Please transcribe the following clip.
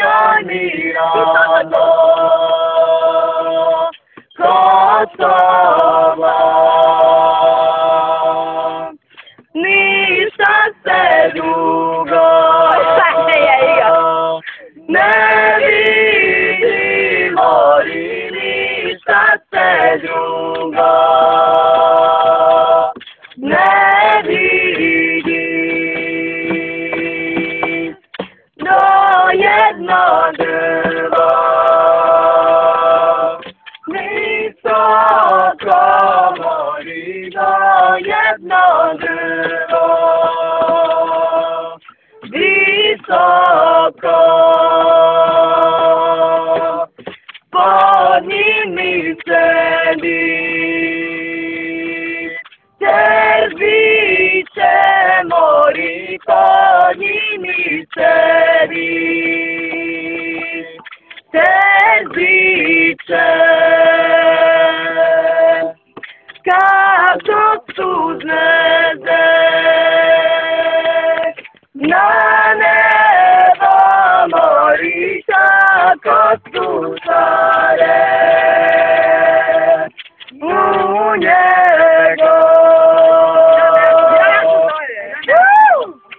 Señor mirador, consola. Nista sedugo, nevi di morire, nista sedugo. Jedno drzewo, wysoko mori, no jedno drzewo, wysoko. Pod nimi wtedy Serwice mori, pod nimi wtedy zástupců znetek. Na nebo morí ta kotusa.